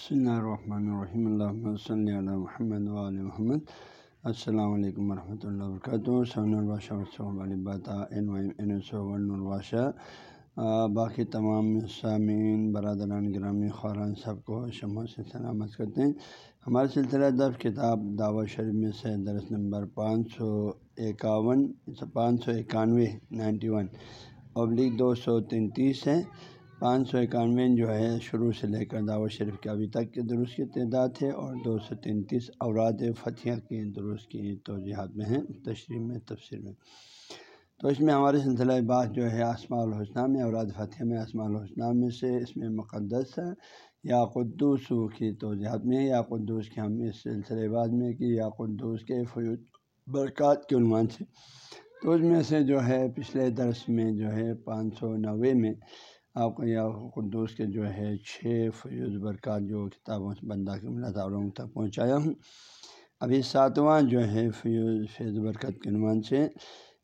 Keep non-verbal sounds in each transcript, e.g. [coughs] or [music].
بسم اللہ الرحمن الرحیم اللہ صلی علی محمد علیہ محمد السلام علیکم ورحمۃ اللہ وبرکاتہ سون الباشہ باقی تمام سامعین برادران گرامی خوران سب کو شمع سے سلامت کرتے ہیں ہمارے سلسلہ دف کتاب دعوت شریف میں سے درس نمبر پانچ سو اکاون پانچ سو اکانوے نائنٹی ون ابلیغ دو سو تینتیس ہے پانچ سو اکانوے جو ہے، شروع سے لے کر دعوت شریف کے ابھی تک کے درست کی تعداد ہے اور دو سو تینتیس اوراد فتح کے درست کی توجہات میں ہیں، تشریح میں تفصیل میں۔ تو اس میں ہمارے سلسلہ بات جو ہے اسماع الحسنہ میں، اوراد فتح میں اسماع الحسنہ میں سے اس میں مقدس ہے۔ یا قدوس کی توجہات میں یا قدوس کے ہم اس سلسلے بعد میں کہ یا قدوس کے فیوز برکات کے عنوان سے۔ تو اس میں سے جو ہے، پچھلے درس میں جو ہے پانچ سو نوے میں آپ کو یا قدوس کے جو ہے چھ فیوز برکات جو کتابوں سے بندہ کے ملا تعلق تک پہنچایا ہوں۔ ابھی ساتواں جو ہے فیوز فیض برکت کے عنوان سے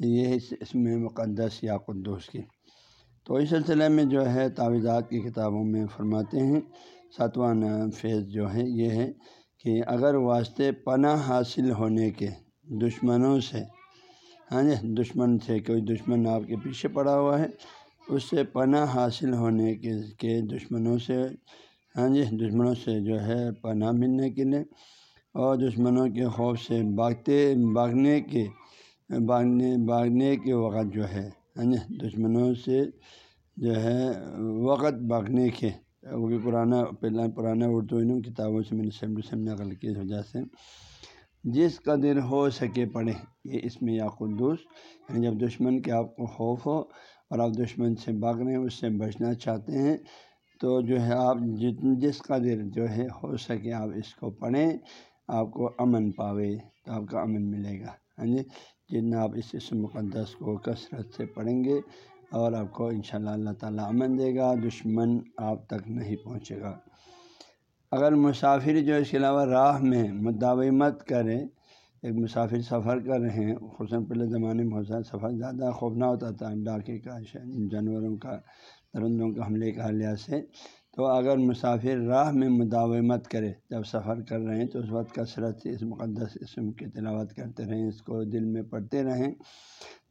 یہ اس میں مقدس یا قدوس کی۔ تو اس سلسلے میں جو ہے تعویذات کی کتابوں میں فرماتے ہیں۔ ساتواں فیض جو ہے یہ ہے کہ اگر واسطے پناہ حاصل ہونے کے دشمنوں سے ہاں جی دشمن سے کوئی دشمن آپ کے پیچھے پڑا ہوا ہے۔ اس سے پناہ حاصل ہونے کے کے دشمنوں سے ہاں جی دشمنوں سے جو ہے پناہ ملنے کے لیے اور دشمنوں کے خوف سے بھاگتے، بھاگنے کے، بھاگنے بھاگنے کے وقت جو ہے ہاں جی دشمنوں سے جو ہے وقت بھاگنے کے، وہ بھی پرانا، پہلا پرانا اردو کتابوں سے میں نے سیم ٹو سیم نقل کی وجہ سے جس قدر ہو سکے پڑھیں۔ یہ اس میں یا قدوس یعنی جب دشمن کے آپ کو خوف ہو اور آپ دشمن سے بھاگ رہے ہیں، اس سے بچنا چاہتے ہیں، تو جو ہے آپ جتن جس قدر جو ہے ہو سکے آپ اس کو پڑھیں، آپ کو امن پاوے، تو آپ کا امن ملے گا۔ ہاں جی؟ جتنا آپ اس اس مقدس کو کثرت سے پڑھیں گے اور آپ کو انشاءاللہ اللہ تعالیٰ امن دے گا، دشمن آپ تک نہیں پہنچے گا۔ اگر مسافر جو اس کے علاوہ راہ میں مداومت کرے، ایک مسافر سفر کر رہے ہیں، خصوصاً پہلے زمانے میں ہوتا سفر زیادہ خوف نہ ہوتا تھا ڈاکے کا جانوروں کا، درندوں کا حملے کا لحاظ سے۔ تو اگر مسافر راہ میں مداومت کرے، جب سفر کر رہے ہیں تو اس وقت کثرت اس مقدس اسم کی تلاوت کرتے رہیں، اس کو دل میں پڑھتے رہیں،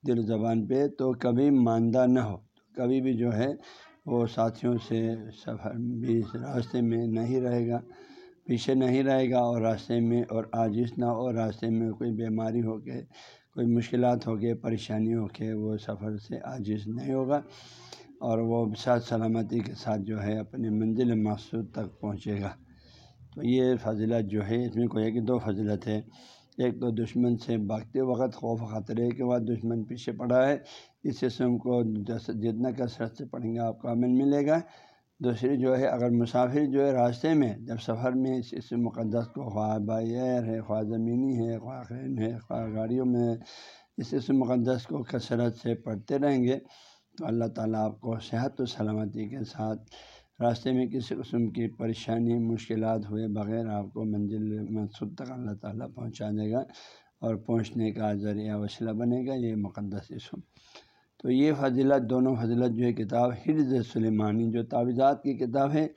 دل زبان پہ، تو کبھی ماندہ نہ ہو۔ کبھی بھی جو ہے وہ ساتھیوں سے سفر بھی راستے میں نہیں رہے گا، پیچھے نہیں رہے گا اور راستے میں اور آجش نہ ہو، راستے میں کوئی بیماری ہو کے، کوئی مشکلات ہو کے، پریشانی ہو کے وہ سفر سے عاجز نہیں ہوگا۔ اور وہ ساتھ سلامتی کے ساتھ جو ہے اپنے منزل مقصود تک پہنچے گا۔ تو یہ فضلت جو ہے، اس میں کوئی کہ دو فضلت ہے ایک تو دشمن سے بھاگتے وقت خوف خطرے کے بعد دشمن پیچھے پڑا ہے۔ اس قسم کو جتنا کثرت سے پڑھیں گے آپ کو امن ملے گا۔ دوسری جو ہے، اگر مسافر جو ہے راستے میں، جب سفر میں اس اس مقدس کو خواہ بائی ایئر ہے، خواہ زمینی ہے، خواہ خین ہے، خواہ گاڑیوں میں اس اس مقدس کو کثرت سے پڑھتے رہیں گے۔ تو اللہ تعالیٰ آپ کو صحت و سلامتی کے ساتھ راستے میں کسی قسم کی پریشانی، مشکلات ہوئے بغیر آپ کو منزل مقصود تک اللہ تعالیٰ پہنچا دے گا اور پہنچنے کا ذریعہ وسیلہ بنے گا، یہ مقدس اسم تو یہ فضلت دونوں فضلت جو ہے، کتاب حرز سلیمانی، جو تعویذات کی کتاب ہے،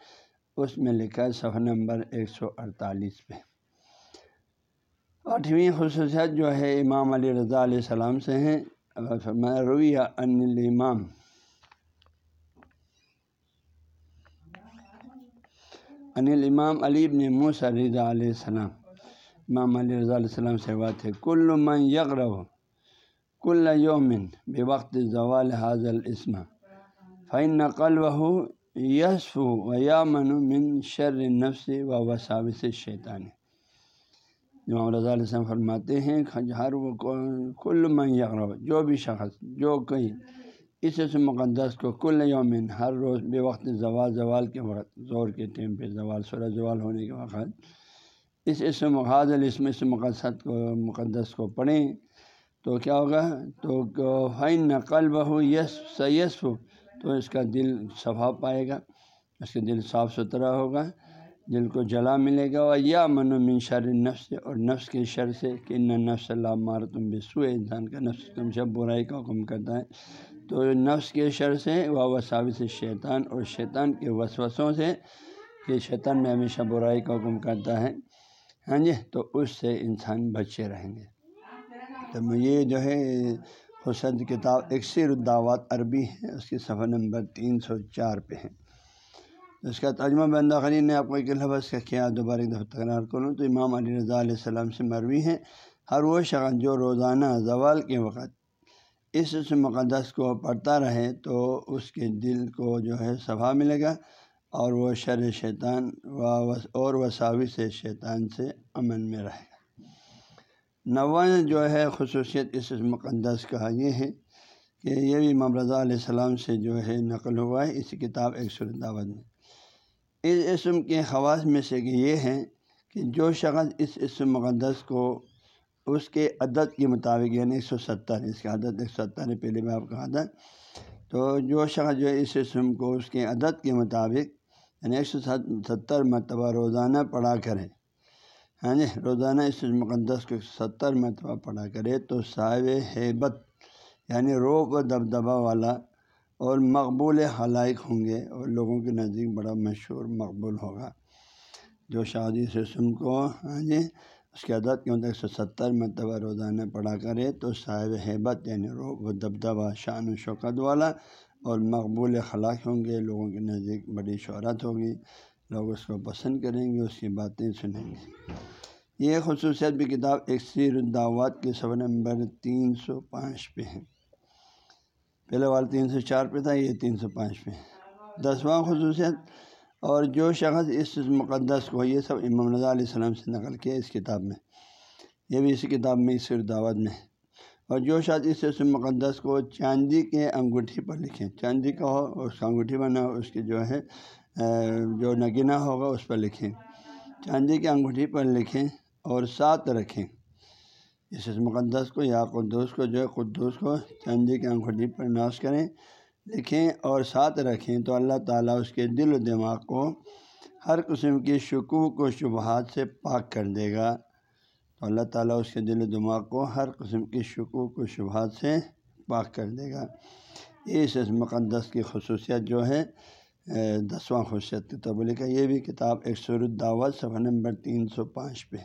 اس میں لکھا ہے صفحہ نمبر ایک سو اڑتالیس پہ۔ آٹھویں خصوصیت جو ہے، امام علی رضا علیہ السلام سے ہیں۔ رویہ ان الامام۔ ان الامام علی ابن موسیٰ رضا علیہ السلام، امام علی رضا علیہ السلام سے بات ہے، کل من یغرب کل یومن بے وقت زوال حاضل اسم فعن نقل و یسف و یا من من شر نفس و وساوس شیطان امام رضا علیہ السلام فرماتے ہیں، ہر کل من یغرب، جو بھی شخص، جو کوئی اس اس مقدس کو کل یومن، ہر روز بے وقت زوال زوال کے وقت، زور کے ٹیم پہ زوال سورج زوال ہونے کے وقت۔ اس اسم حاضل اسم، اس مقدس کو مقدس کو پڑھیں تو کیا ہوگا؟ تو فائن نقل بہو یس سیس ہو تو اس کا دل صفا پائے گا، اس کا دل صاف ستھرا ہوگا، دل کو جلا ملے گا۔ اور یا من و من شر نفس اور نفس کے شر سے، کہ نہ نفس اللہ مار تم بسو انسان کا نفس تم جب برائی کا حکم کرتا ہے۔ تو نفس کے شر سے و وساوی سے شیطان اور شیطان کے وسوسوں سے کہ شیطان میں ہمیشہ برائی کا حکم کرتا ہے۔ ہاں جی تو اس سے انسان بچے رہیں گے۔ تو یہ جو ہے حسد کتاب اکثر الدعوات عربی ہے، اس کی صفحہ نمبر تین سو چار پہ ہے۔ اس کا ترجمہ بندہ خرین نے آپ کو ایک لفظ کا کیا، دوبارہ ایک دفعہ تکرار کروں تو امام علی رضا علیہ السلام سے مروی ہے۔ ہر وہ شخص جو روزانہ زوال کے وقت اس مقدس کو پڑھتا رہے تو اس کے دل کو جو ہے صفا ملے گا اور وہ شر شیطان و اور وساوی سے شیطان سے امن میں رہے گا۔ نواں جو ہے خصوصیت اس مقدس کا یہ ہے کہ یہ بھی امام علیہ السلام سے جو ہے نقل ہوا ہے، اس کتاب ایک سر دعوت میں۔ اس اسم کے خواص میں سے کہ یہ ہے کہ جو شخص اس اسم مقدس کو اس کے عدد کے مطابق یعنی ایک سو ستر اس کا عدد، ایک سو ستر ہے پہلے میں آپ کا عدد تو جو شخص جو ہے اس اسم کو اس کے عدد کے مطابق یعنی ایک سو ستر مرتبہ روزانہ پڑھا کرے ہاں جی روزانہ اس مقدس کو ستر مرتبہ پڑھا کرے تو صاحب ہیبت یعنی روب و دبدبہ والا اور مقبول حلائق ہوں گے اور لوگوں کے نزدیک بڑا مشہور مقبول ہوگا۔ جو شادی جی سے سم کو ہاں جی اس کی عدد کے ایک سو ستر مرتبہ روزانہ پڑھا کرے تو صاحب ہیبت یعنی روب و دبدبہ شان و شوکت والا اور مقبول خلاق ہوں گے، لوگوں کے نزدیک بڑی شہرت ہوگی، لوگ اس کو پسند کریں گے، اس کی باتیں سنیں گے۔ یہ خصوصیت بھی کتاب اکثیر الدعوات کے سب نمبر تین سو پانچ پہ ہے۔ پہلے والا تین سو چار پہ تھا، یہ تین سو پانچ پہ دسواں خصوصیت اور جو شخص اس مقدس کو یہ سب امام رضا علیہ السلام سے نقل کیا اس کتاب میں، یہ بھی اس کتاب میں، اس دعوت میں۔ اور جو شخص اس مقدس کو چاندی کے انگوٹھی پر لکھیں، چاندی کا ہو، اس کا انگوٹھی بنا ہو اس کی جو ہے جو نگینہ ہوگا، اس پر لکھیں۔ چاندی کے انگوٹھی پر لکھیں اور ساتھ رکھیں۔ اس مقدس کو، یا قدوس کو، جو ہے، قدوس کو چاندی کے انگوٹھی پر ناش کریں۔ لکھیں اور ساتھ رکھیں تو اللہ تعالیٰ اس کے دل و دماغ کو ہر قسم کی شکوک و شبہات سے پاک کر دے گا۔ تو اللہ تعالیٰ اس کے دل و دماغ کو ہر قسم کی شکوک و شبہات سے پاک کر دے گا۔ اس مقدس کی خصوصیت جو ہے دسواں خصوصیت تو لکھا، یہ بھی کتاب ایک سور دعوت، صفحہ نمبر تین سو پانچ پہ۔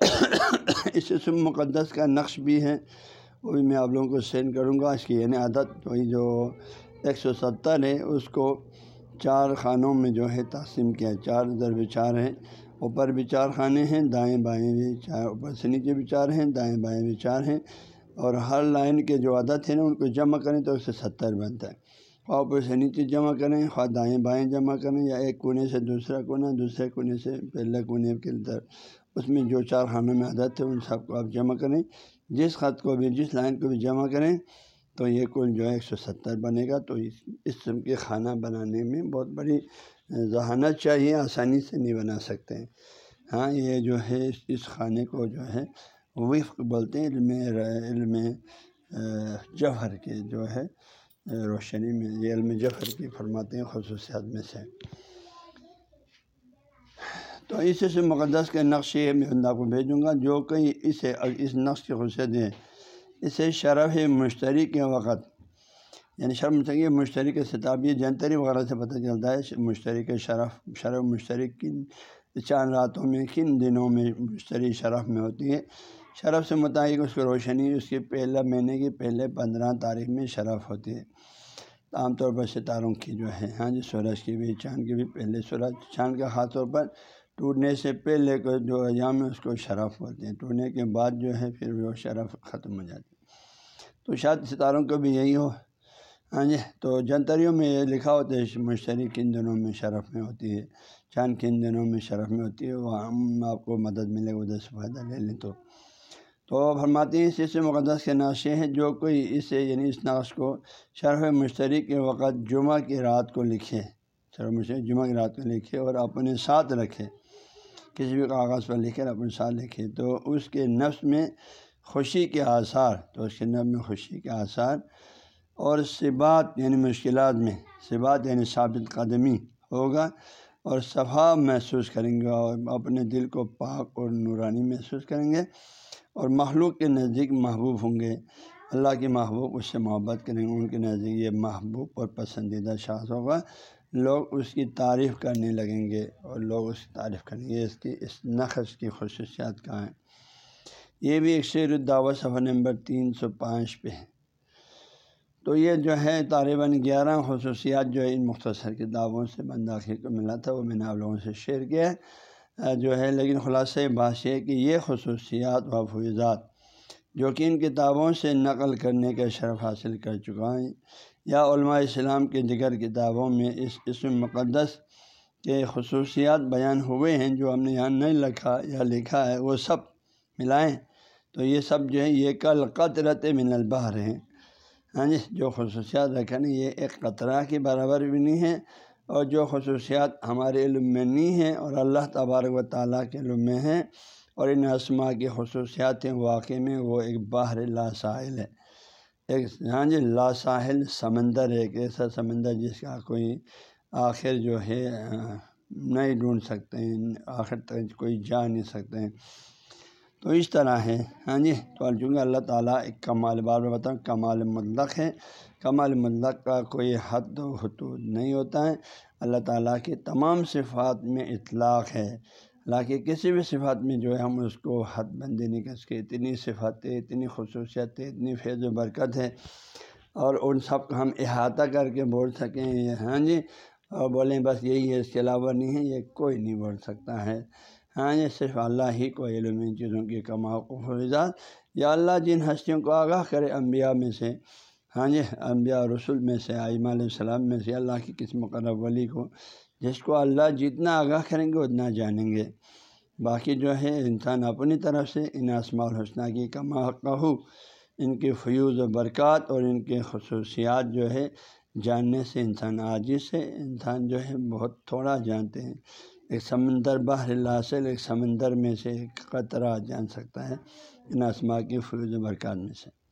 [coughs] اس اسم مقدس کا نقش بھی ہے۔ وہ بھی میں آپ لوگوں کو سینڈ کروں گا، اس کی یعنی عادت، وہی جو ایک سو ستر ہے، اس کو چار خانوں میں جو ہے تقسیم کیا ہے چار ضرب چار ہیں، اوپر بھی چار خانے ہیں، دائیں بائیں بھی چار، اوپر سے نیچے بھی چار ہیں، دائیں بائیں بھی چار ہیں، اور ہر لائن کے جو عادت ہیں نا، ان کو جمع کریں تو ایک سو ستر بنتا ہے۔ خواہ اوپر سے نیچے جمع کریں، خواہ دائیں بائیں جمع کریں، یا ایک کونے سے دوسرا کونا، دوسرے کونے سے پہلے کونے کے اندر۔ اس میں جو چار خانوں میں عادت ہے ان سب کو آپ جمع کریں۔ جس خط کو بھی، جس لائن کو بھی جمع کریں، تو یہ کل جو ہے ایک سو ستر بنے گا۔ تو اس قسم کے کھانا بنانے میں بہت بڑی ذہانت چاہیے، آسانی سے نہیں بنا سکتے ہاں یہ جو ہے، اس کھانے کو جو ہے، وفق بولتے ہیں، علم علم جوہر کے جو ہے، روشنی میں، یہ علم جوہر کی فرماتے ہیں خصوصیات میں سے۔ تو اس سے مقدس کے نقشے میں اللہ کو بھیجوں گا، جو کہ اسے اس نقش کی خصوصیت ہے اسے شرف مشتری کے وقت یعنی شرف مشتری مشتری کے یہ جنتری وغیرہ سے پتہ چلتا ہے، مشتری کے شرف شرف مشترک کن چاند راتوں میں، کن دنوں میں مشتری شرف میں ہوتی ہے۔ شرف سے متعلق اس کی روشنی، اس کے پہلے مہینے کی پہلے پندرہ تاریخ میں شرف ہوتی ہے۔ عام طور پر ستاروں کی جو ہے ہاں جی سورج کی بھی، چاند کی بھی پہلے سورج، چاند کا خاص طور پر ٹوٹنے سے پہلے کو جو ایام ہے اس کو شرف ہوتے ہیں۔ ٹوٹنے کے بعد جو ہے پھر وہ شرف ختم ہو جاتی ہے۔ تو شاید ستاروں کو بھی یہی ہو۔ ہاں جی تو جنتریوں میں یہ لکھا ہوتا ہے مشتری کن دنوں میں شرف میں ہوتی ہے، چاند کن دنوں میں شرف میں ہوتی ہے، وہ ہم آپ کو مدد ملے گا، ادھر سے فائدہ لے لیں تو۔ تو فرماتے ہیں، اس سے مقدس کے نقشے ہیں، جو کوئی اسے یعنی اس نقش کو شرف مشتری کے وقت جمعہ کی رات کو لکھے۔ شرف مشتری جمعہ کی رات کو لکھے اور اپنے ساتھ رکھے۔ کسی بھی کاغذ پر لکھے اپنے ساتھ لکھے، تو اس کے نفس میں خوشی کے آثار، تو اس کے نفس میں خوشی کے آثار اور سبات یعنی مشکلات میں سبات یعنی ثابت قدمی ہوگا اور صفا محسوس کریں گے اور اپنے دل کو پاک اور نورانی محسوس کریں گے اور مخلوق کے نزدیک محبوب ہوں گے۔ اللہ کے محبوب اس سے محبت کریں گے، ان کے نزدیک یہ محبوب اور پسندیدہ شاخ ہوگا۔ لوگ اس کی تعریف کرنے لگیں گے اور لوگ اس کی تعریف کریں گے، اس کی، اس نقش کی خصوصیات کہاں ہیں؟ یہ بھی ایک شعر الدعوت صفحہ نمبر تین سو پانچ پہ ہے۔ تو یہ جو ہے طالباً گیارہ خصوصیات جو ہے ان مختصر کتابوں سے بنداخی کو ملا تھا، وہ میں نے آپ لوگوں سے شیئر کیا جو ہے لیکن خلاصہ بات یہ کہ یہ خصوصیات و فوجات جو کہ ان کتابوں سے نقل کرنے کا شرف حاصل کر چکا ہے یا علماء اسلام کے دیگر کتابوں میں اس اسم مقدس کے خصوصیات بیان ہوئے ہیں، جو ہم نے یہاں نہیں لکھا یا لکھا ہے، وہ سب ملائیں۔ تو یہ سب جو ہے یہ کل قطرت من البحر ہیں۔ ہاں جی جو خصوصیات رکھیں یہ ایک قطرہ کے برابر بھی نہیں ہے اور جو خصوصیات ہمارے علم میں نہیں ہیں اور اللہ تبارک و تعالیٰ کے علم میں ہیں اور ان اسما کی خصوصیات ہیں میں وہ ایک باہر لا ساحل ہے۔ ایک ہاں جی لا ساحل سمندر ہے ایک ایسا سمندر جس کا کوئی آخر جو ہے، نہیں ڈھونڈ سکتے ہیں، آخر تک کوئی جا نہیں سکتے ہیں۔ تو اس طرح ہے۔ ہاں جی تو چونکہ اللہ تعالیٰ ایک کمال، بار میں بتاؤں، کمال مطلق ہے۔ کمال مطلق کا کوئی حد و حدود نہیں ہوتا ہے۔ اللہ تعالیٰ کی تمام صفات میں اطلاق ہے۔ حالانکہ کسی بھی صفات میں جو ہے ہم اس کو حد بندی نہیں کر سکے۔ اتنی صفاتیں، اتنی خصوصیتیں، اتنی فیض و برکت ہے اور ان سب کو ہم احاطہ کر کے بول سکیں۔ ہاں جی اور بولیں بس یہی ہے، اس کے علاوہ نہیں ہے، یہ کوئی نہیں بول سکتا ہے۔ ہاں یہ صرف اللہ ہی کو علم ان چیزوں کی کما فوجات یا اللہ جن ہستیوں کو آگاہ کرے انبیاء میں سے ہاں جی انبیاء رسول میں سے، آئمہ علیہ السلام میں سے، اللہ کی کس مقرب ولی کو جس کو اللہ جتنا آگاہ کریں گے اتنا جانیں گے۔ باقی جو ہے، انسان اپنی طرف سے ان اسماع الحسنہ کی کما کہ ان کی فیوز و برکات اور ان کے خصوصیات جو ہے، جاننے سے انسان عاجز سے انسان جو ہے، بہت تھوڑا جانتے ہیں۔ ایک سمندر باہر لاسل ایک سمندر میں سے ایک قطرہ جان سکتا ہے ان اسما کی فروز برکات میں سے۔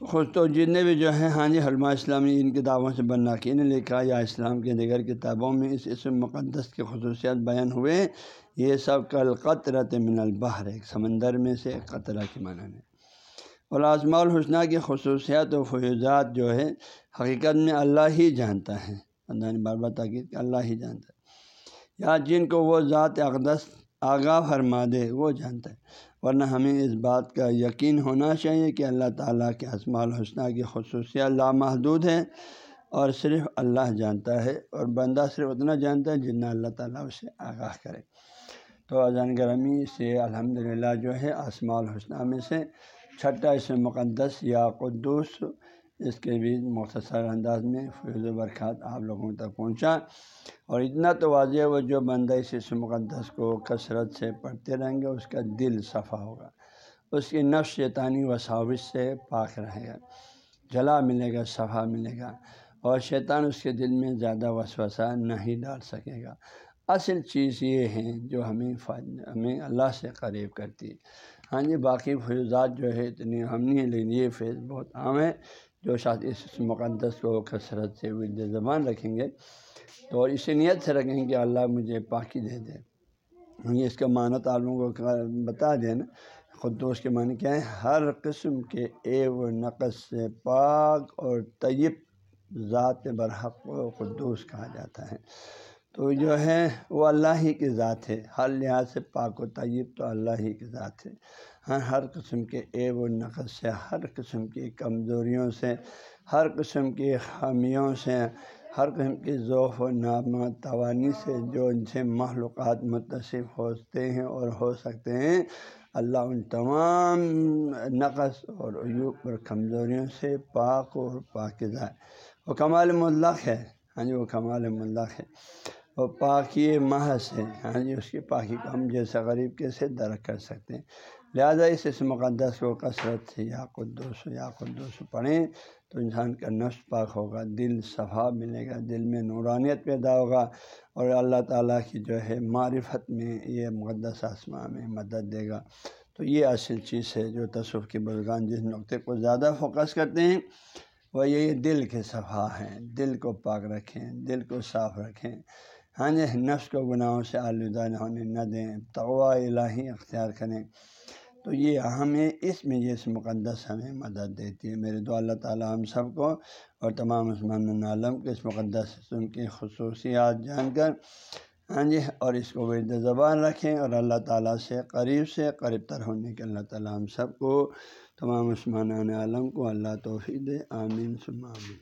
خود تو جتنے بھی جو ہیں ہاں جی حلمہ اسلامی ان کتابوں سے بننا کی نے لکھا یا اسلام کے دیگر کتابوں میں اس اسم مقدس کی خصوصیات بیان ہوئے، یہ سب کل قطرت من البحر، ایک سمندر میں سے قطرہ کے معنی میں۔ اور آزما الحسنہ کی خصوصیات و فیوزات جو ہے، حقیقت میں اللہ ہی جانتا ہے۔ اللہ نے بار بار تاکید کہ اللہ ہی جانتا ہے۔ یا جن کو وہ ذات اقدس آگاہ فرما دے، وہ جانتا ہے۔ ورنہ ہمیں اس بات کا یقین ہونا چاہیے کہ اللہ تعالیٰ کے اسماع الحسنہ کی خصوصیات لامحدود ہے اور صرف اللہ جانتا ہے اور بندہ صرف اتنا جانتا ہے جتنا اللہ تعالیٰ اسے آگاہ کرے۔ تو اذان گرمی سے الحمد جو ہے اسماع الحسنہ میں سے چھٹا اس مقدس یا قدوس اس کے بھی مختصر انداز میں فیض و برکات آپ لوگوں تک پہنچا۔ اور اتنا تو واضح وہ جو بندہ اس مقدس کو کثرت سے پڑھتے رہیں گے، اس کا دل صفا ہوگا۔ اس کی نفس شیطانی وساوش سے پاک رہے گا۔ جلا ملے گا، صفا ملے گا۔ اور شیطان اس کے دل میں زیادہ وسوسہ نہیں ڈال سکے گا۔ اصل چیز یہ ہے جو ہمیں ہمیں اللہ سے قریب کرتی۔ ہے ہاں جی باقی فیضات جو ہے، اتنی ہم نہیں لیکن یہ فیض بہت عام ہے۔ جو شاید اس مقدس کو کثرت سے ورد زبان رکھیں گے، تو اسی نیت سے رکھیں گے کہ اللہ مجھے پاکی دے دے۔ یہ اس کا معنی تعلق کو بتا دیں نا خدوش کے معنی کیا ہے ہر قسم کے اے و نقص سے پاک اور طیب ذات برحق کو قدوس کہا جاتا ہے۔ تو جو ہے وہ اللہ ہی کی ذات ہے۔ ہر لحاظ سے پاک و طیب تو اللہ ہی کی ذات ہے۔ ہاں ہر قسم کے عیب و نقص سے، ہر قسم کی کمزوریوں سے، ہر قسم کی خامیوں سے، ہر قسم کی ذوف و نامہ توانی سے جو ان سے معلومات متصف ہوتے ہیں اور ہو سکتے ہیں، اللہ ان تمام نقص اور عیوب اور کمزوریوں سے پاک اور پاکزہ ہے۔ وہ کمال ملق ہے۔ ہاں جی وہ کمال ملق ہے۔ وہ پاکی محض ہے ہاں جی یعنی اس کی پاکی کو ہم جیسا غریب کیسے درک کر سکتے ہیں؟ لہٰذا اس اس مقدس کو کثرت سے یا قدوس یا قدوس پڑھیں تو انسان کا نفس پاک ہوگا، دل صفا ملے گا، دل میں نورانیت پیدا ہوگا اور اللہ تعالیٰ کی جو ہے معرفت میں یہ مقدس آسماں میں مدد دے گا۔ تو یہ اصل چیز ہے جو تصوف کے بزرگان جس نقطے کو زیادہ فوکس کرتے ہیں، وہ یہ دل کے صفحہ ہیں، دل کو پاک رکھیں، دل کو صاف رکھیں۔ ہاں جی نفس کو گناہوں سے آلودہ ہونے نہ دیں تغوا الہی اختیار کریں۔ تو یہ اہم ہے اس میں یہ مقدس ہمیں مدد دیتی ہے۔ میرے دو اللہ تعالیٰ ہم سب کو اور تمام عثمان عالم کے اس مقدس ان کی خصوصیات جان کر ہاں جی اور اس کو ورد زبان رکھیں اور اللہ تعالیٰ سے قریب سے قریب تر ہونے کے اللہ تعالیٰ ہم سب کو، تمام عثمان عالم کو اللہ توفیق دے۔ آمین سم آمین۔